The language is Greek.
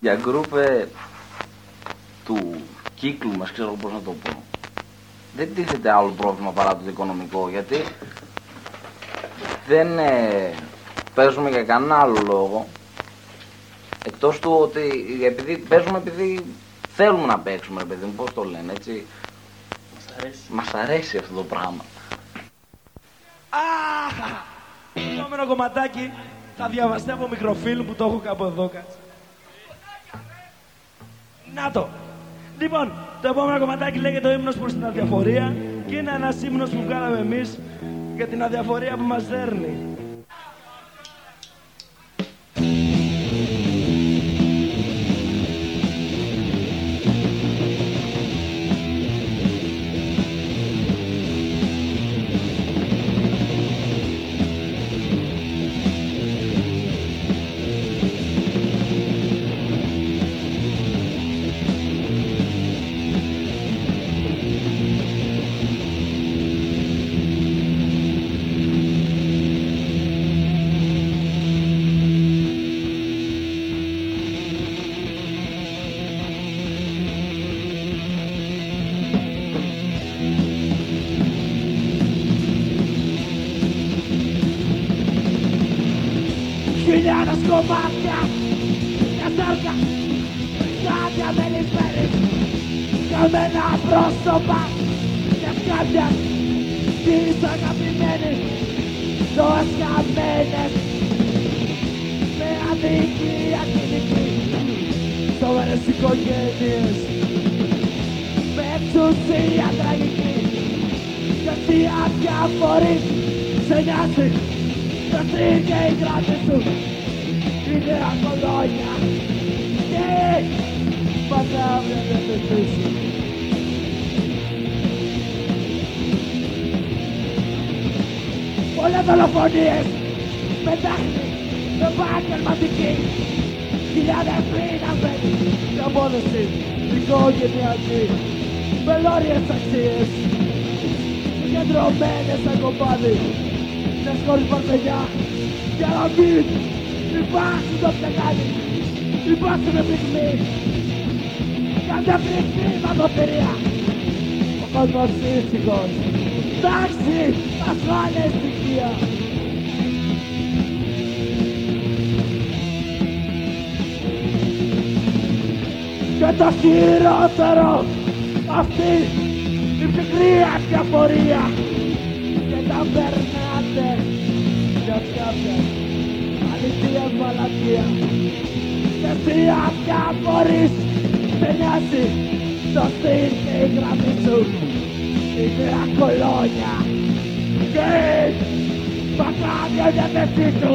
Για γκρουπ ε, του κύκλου μας, ξέρω πώς να το πω. Δεν τίθεται άλλο πρόβλημα παρά το οικονομικό, γιατί δεν ε, παίζουμε για κανένα άλλο λόγο. Εκτός του ότι επειδή, παίζουμε επειδή θέλουμε να παίξουμε, ρε παιδί μου, πώς το λένε, έτσι. Μας αρέσει. Μας αρέσει αυτό το πράγμα. Αχ! Το επόμενο κομματάκι θα διαβαστεί από μικροφίλμ που το έχω κάπου εδώ, κάτσε. Να το! Λοιπόν, το επόμενο κομματάκι λέγεται ο ύμνος προς την αδιαφορία και είναι ένας ύμνος που βγάλαμε εμείς για την αδιαφορία που μας δέρνει. Χιλιάδες κομμάτια. Μια σάρκα Κάτι αμελισμένες Καμένα πρόσωπα Μια σκάτια Τις αγαπημένες Ζωές χαμένες. Με αδικία κοινική. Σοβαρές οικογένειες. Με εξουσία τραγική. Και τι αδιαφορείς Σε νοιάζει τα τρίγια η γράτη σου είναι ακολόνια και πατάβια δεν με πείσει. Πολλές δολοφονίες. Με τάχνη, με επαγγελματική χιλιάδες πλήναμπες και απόδοση οικογενειακή με λόριες αξίες. Συγκεντρωμένες σαν κομπάδι Μιας χωρίς παρπενιά για να μην υπάρξουν το πλεγάδι υπάρξουν πυγμοί κάθε πυγμή μαγωτηρία ο κόσμος ήσυχος. Τάξη ασφάλεια ευτυχία και το χειρότερο αυτή η πικρή αδιαφορία. Και τα περνάτε για κάποια αλήθεια μαλακία και εσύ αδιαφορείς δεν νοιάζει το στυλ και η γραμμή σου είναι ακολόνια και η παγάδια διάθεσή του